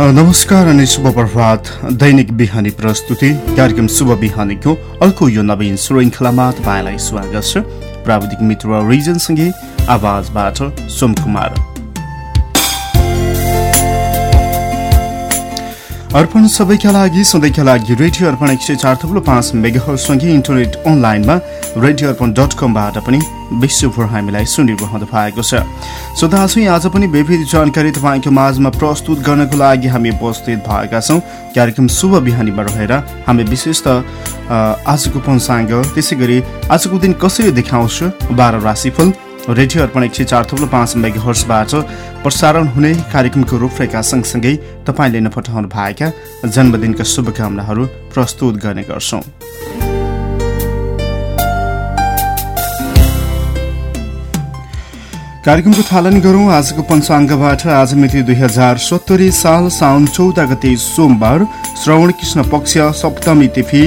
नमस्कार अनि शुभ प्रभात। दैनिक बिहानी प्रस्तुति कार्यक्रम शुभ बिहानीको अर्को यो नवीन श्रृङ्खलामा तपाईँलाई स्वागत छ। प्राविधिक मित्र रिजनसँगै आवाजबाट सोम अर्पण सबैका लागि सधैँका लागि रेडियो अर्पण एक सय चार थुप्रो पाँच मेगाहरूसँगै इन्टरनेट अनलाइनमा रेडियो अर्पण डट कमबाट पनि विश्वभर हामीलाई सुनिरहनु भएको छ। दाजु आज पनि विविध जानकारी तपाईँको माझमा प्रस्तुत गर्नको लागि हामी उपस्थित भएका छौँ। कार्यक्रम शुभ बिहानीमा रहेर हामी विशेष त आजको पञ्चाङ्ग त्यसै गरी आजको दिन कसरी देखाउँछ बाह्र राशिफल रेडियो अर्पण एक सय चार थुप्रो पाँच मेगाहर्सबाट प्रसारण हुने कार्यक्रमको रूपरेखा सँगसँगै तपाईँले नपठाउनु भएका जन्मदिनका शुभकामनाहरू प्रस्तुत गर्ने गर्छौँ। कार्यक्रमको थालन गरौँ। आजको पञ्चाङ्गबाट आज मिति दुई हजार सत्तरी साल साउन चौध गते सोमबार श्रवण कृष्ण पक्ष सप्तमी तिथि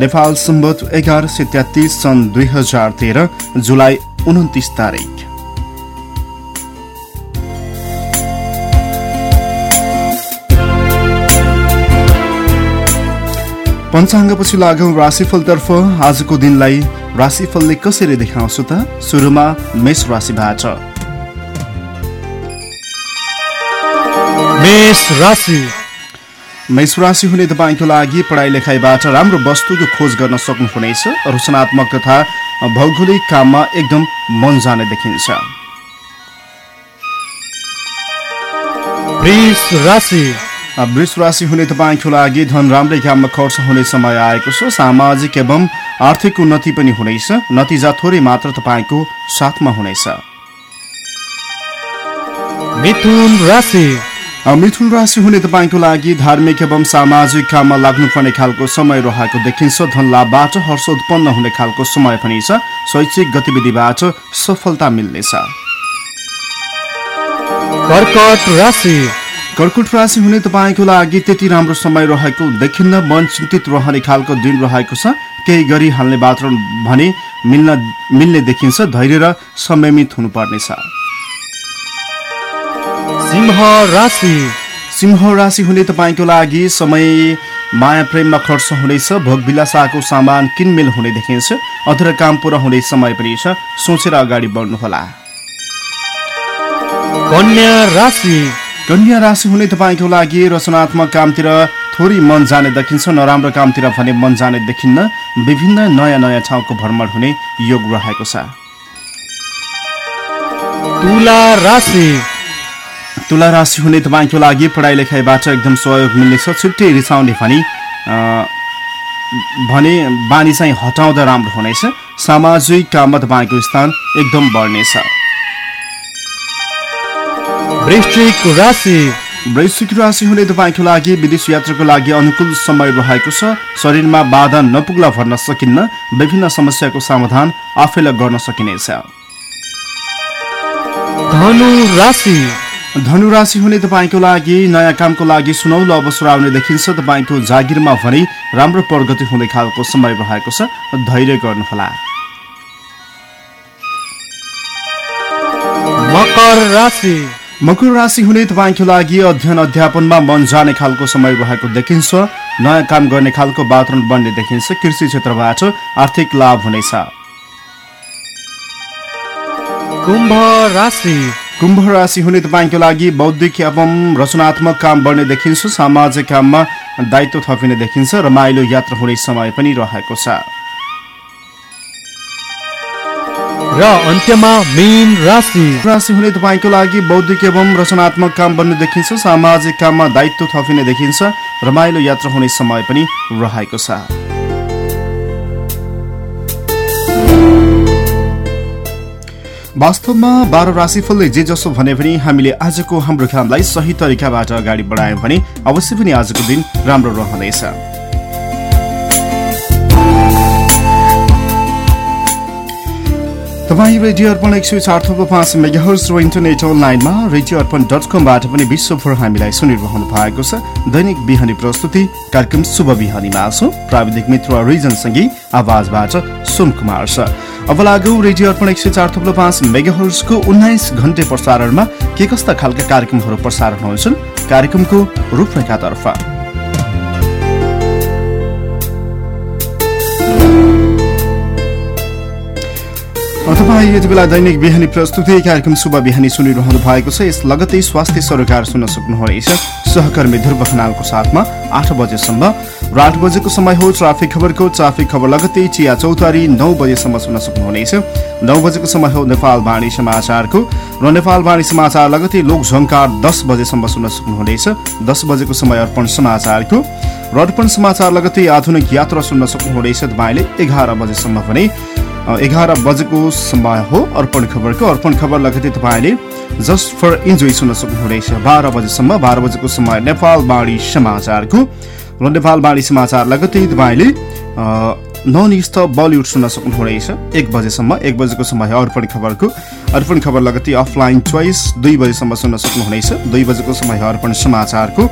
नेपाल सम्बत एघार सय तेत्तिस सन् दुई हजार तेह्र जुलाई उन्तिस तारिक पञ्चाङ्गपछि लागौँ राशिफलतर्फ आजको दिनलाई राशिफलले कसरी देखाउँछु त? सुरुमा मेष राशिबाट। मेष राशि। मेष राशि हुने तपाईँको लागि पढाइ लेखाइबाट राम्रो वस्तुको खोज गर्न सक्नुहुनेछ। रचनात्मक तथा भौगोलिक काममा एकदम मन जाने देखिन्छ। वृष राशि। हुने तपाईँको लागि धन राम्रै काममा खर्च हुने समय आएको छ। सामाजिक एवं आर्थिक उन्नति पनि हुनेछ। नतिजा थोरै मात्र तपाईँको साथमा हुनेछ। मिथुन राशि हुने तपाईँको लागि धार्मिक एवं सामाजिक काममा लाग्नुपर्ने खालको समय रहेको देखिन्छ। धन लाभबाट हर्ष उत्पन्न हुने खालको समय पनि छ। शैक्षिक गतिविधिबाट सफलता मिल्नेछ। कर्कट राशि। कर्कुट राशि हुने तपाईँको लागि त्यति राम्रो समय रहेको देखिन्न मन चिन्तित रहने खालको दिन रहेको छ। केही गरिहाल्ने वातावरण भने मिल्न मिल्ने देखिन्छ। धैर्य र संयमित हुनुपर्नेछ। सिंह राशि। सिंह राशि हुने तपाईँको लागि समय माया प्रेममा खर्च हुनेछ भोगविलासाको सामान किनमेल हुने देखिन्छ अधुरा काम पुरा हुने समय पनि छ सोचेर अगाडि बढ्नुहोला। कन्या राशि। कन्या राशि हुने तपाईँको लागि रचनात्मक कामतिर थोरै मन जाने देखिन्छ नराम्रो कामतिर भने मन जाने देखिन्न विभिन्न नयाँ नयाँ ठाउँको भ्रमण हुने योग रहेको छ। तुला राशि। तुला राशि हुने तपाईँको लागि पढाइ लेखाइबाट एकदम सहयोग मिल्नेछ। छुट्टै रिसाउने भनी भने बानी चाहिँ हटाउँदा राम्रो हुनेछ। सामाजिक काममा तपाईँको स्थान एकदम बढ्नेछ। वृश्चिक राशि। हुने तपाईँको लागि विदेश यात्राको लागि अनुकूल समय रहेको छ। शरीरमा बाधा नपुग्ला भर्न सकिन्न। विभिन्न समस्याको समाधान आफैलाई गर्न सकिनेछ। धनु राशि। धनुराशि हुने तपाईँको लागि नयाँ कामको लागि सुनौलो अवसर आउने देखिन्छ। तपाईँको जागिरमा भने राम्रो प्रगति हुने खालको समय रहेको छ। धैर्य गर्नुहोला। मकर राशि। मकर राशि हुने तपाईँको लागि अध्ययन अध्यापनमा मन जाने खालको समय रहेको देखिन्छ। नयाँ काम गर्ने खालको वातावरण बन्ने देखिन्छ। कृषि क्षेत्रबाट आर्थिक लाभ हुनेछ। कुम्भ राशि। कुम्भ राशि हुने तपाईँको लागि बौद्धिक एवं रचनात्मक काम बढ्ने देखिन्छ सामाजिक काममा दायित्व थपिने देखिन्छ रमाइलो यात्रा हुने समय पनि रहेको छ। र अन्त्यमा मीन राशि। राशि हुने तपाईँको लागि बौद्धिक एवं रचनात्मक काम बन्ने देखिन्छ सामाजिक काममा दायित्व थपिने देखिन्छ रमाइलो यात्रा हुने समय पनि रहेको छ। वास्तवमा बाह्र राशिफलले जे जसो भने पनि हामीले आजको हाम्रो कामलाई सही तरिकाबाट अगाडि बढायौँ भने अवश्य पनि आजको दिन राम्रो रहनेछ। तपाईँ रेडियो अर्पण एक सय चार थुप्रो पाँच मेगाहर्स र इन्टरनेट अनलाइनमा रेडियो अर्पण डट कमबाट पनि विश्वभर हामीलाई सुनिरहनु भएको छ। दैनिक बिहानी प्रस्तुति कार्यक्रम शुभ बिहानीमा छ प्राविधिक मित्र रिजनसँगै आवाजबाट सुन कुमार छ अब लागु रेडियो अर्पण एक सय चार थप्लो पाँच मेगाहर्सको उन्नाइस घन्टे प्रसारणमा के कस्ता खालका कार्यक्रमहरू प्रसारण हुन्छन्? कार्यक्रमको रूपरेखातर्फ तपाईँ यति बेला दैनिक बिहानी प्रस्तुति कार्यक्रम शुभ बिहानी सुनिरहनु भएको छ। यस लगतै स्वास्थ्य सरोकार सुन्न सक्नुहुनेछ। सहकर्मी ध्रुव खनालको साथमा आठ बजेसम्म र आठ बजेको समय हो ट्राफिक खबरको। ट्राफिक खबर लगतै चिया चौतारी नौ बजेसम्म सुन्न सक्नुहुनेछ। नौ बजेको समय हो नेपाल वाणी समाचारको। र नेपाल वाणी समाचार लगतै लोकझङ्कार दस बजेसम्म सुन्न सक्नुहुनेछ। दस बजेको समय अर्पण समाचारको। र अर्पण समाचार लगतै आधुनिक यात्रा सुन्न सक्नुहुनेछ। तपाईँले एघार बजेसम्म भने एघार बजेको समय हो अर्पण खबरको अर्पण खबर लगतै तपाईँले जस्ट फर इन्जोय सुन्न सक्नुहुनेछ। बाह्र बजेसम्म बाह्र बजेको समय नेपाल बाणी समाचारको र नेपाल बाणी समाचार लगतै तपाईँले ननिस्थ बलिउड सुन्न सक्नुहुनेछ। एक बजेसम्म एक बजेको समय अर्पण खबरको। अर्पण खबर लगतै अफलाइन चोइस दुई बजेसम्म सुन्न सक्नुहुनेछ। दुई बजेको समय अर्पण समाचारको।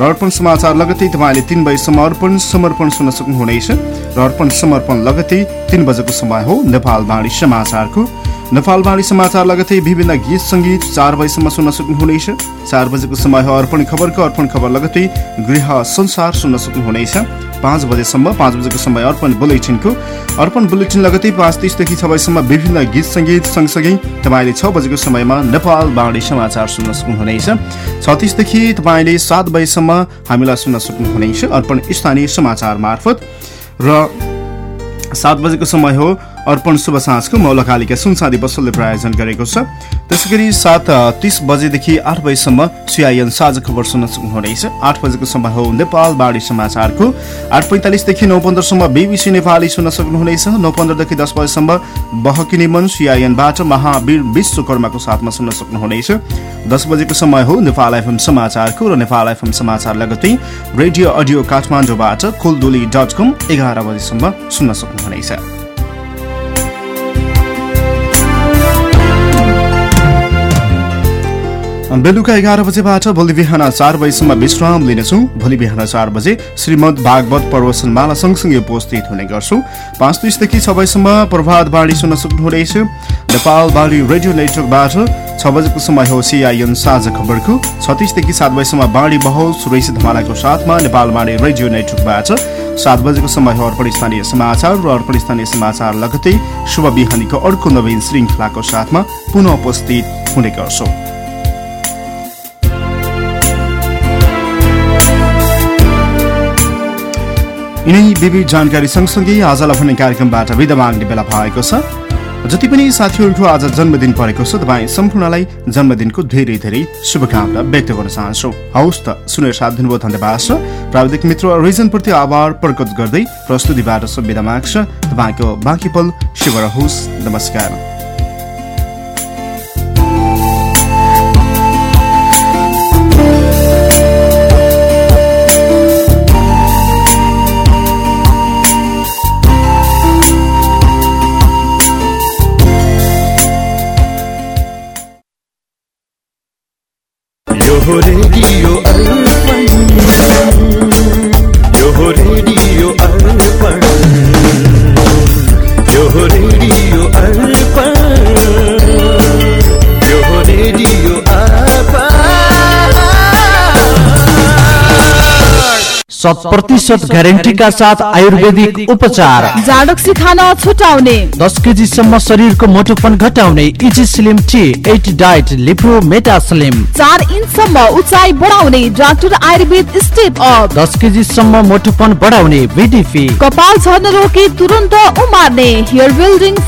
र अर्पण समाचार लगतै तपाईँले तिन बजीसम्म अर्पण समर्पण सुन्न सक्नुहुनेछ। र अर्पण समर्पण लगतै तिन बजेको समय हो नेपाल बाणी समाचारको। नेपाल बाणी समाचार लगतै विभिन्न गीत सङ्गीत चार बजीसम्म सुन्न सक्नुहुनेछ। चार बजेको समय हो अर्पण खबरको। अर्पण खबर लगतै गृह संसार सुन्न सक्नुहुनेछ। पाँच बजेसम्म पाँच बजेको समय अर्पण बुलेटिनको। अर्पण बुलेटिन लगतै पाँच तिसदेखि छ बजीसम्म विभिन्न गीत सङ्गीत सँगसँगै तपाईँले छ बजेको समयमा नेपाल बाणी समाचार सुन्न सक्नुहुनेछ। छ तिसदेखि तपाईँले सात बजीसम्म हामीलाई सुन्न सक्नुहुनेछ। अर्पण स्थानीय समाचार मार्फत। र सात बजेको समय हो अर्पण शुभ साँझको मौलकालिका सुनसादी पसलले प्रायोजन गरेको छ। त्यसै गरी सात तिस बजेदेखि आठ बजीसम्म सिआइएन साझा खबर सुन्न सक्नुहुनेछ आठ बजेको समय हो नेपाल बाढी समाचारको। आठ पैँतालिसदेखि नौ पन्ध्रसम्म बिबिसी नेपाली सुन्न सक्नुहुनेछ नौ पन्ध्रदेखि दस बजीसम्म बहकिने मन सिआइएनबाट महावीर विश्वकर्माको साथमा सुन्न सक्नुहुनेछ दस बजेको समय हो नेपाल एफएम समाचारको र नेपाल एफएम समाचार लगतै रेडियो अडियो काठमाडौँबाट कुलदुली डट कम एघार बजीसम्म सुन्न सक्नुहुनेछ बेलुका एघार बजेबाट भोलि बिहान चार बजीसम्म विश्राम लिनेछौँ। भोलि बिहान चार बजे श्रीमद भागवत प्रवचनमाला सँगसँगै उपस्थित हुने गर्छौँ। पाँच तिसदेखि छ बजीसम्म प्रभात बाढी सुन्न सक्नुहुनेछ नेपाल बाढी रेडियो नेटवर्कबाट छ बजेको समय हो सिआइएन साझा खबरको। छत्तिसदेखि सात बजीसम्म बाढी बहल सुरेश धमालाको साथमा नेपाल बाढी रेडियो नेटवर्कबाट सात बजेको समय हो अर्पण स्थानीय समाचार र अर्पण स्थानीय समाचार लगतै शुभ बिहानीको अर्को नवीन श्रृङ्खलाको साथमा पुनः उपस्थित हुने गर्छौँ। यिनै विविध जानकारी सँगसँगै आजलाई भन्ने कार्यक्रमबाट विदा माग्ने बेला भएको छ। जति पनि साथीहरूको आज जन्मदिन परेको छ तपाईँ सम्पूर्णलाई जन्मदिनको धेरै धेरै शुभकामना व्यक्त गर्न चाहन्छु। हौस् त सुनेर साथ दिनुभयो धन्यवाद छ। प्राविधिक मित्र रिजनप्रति आभार प्रकट गर्दै प्रस्तुतिबाट सुविधा माग्छ। तपाईँको बाँकी पल शुभ रहोस्। नमस्कार। यो शत प्रतिशत ग्यारेन्टीका साथ आयुर्वेदिक उपचार। जाडक्सी खान छुटाउने। दस केजीसम्म शरीरको मोटोपन घटाउने easy slim tea at diet लिप्रो meta slim. चार इन्चसम्म उचाइ बढाउने डाक्टर आयुर्वेद स्टेप अप। दस केजीसम्म मोटोपन बढाउने बिडिपी कपाल झर्न रोकी तुरन्त उमार्ने। Hair building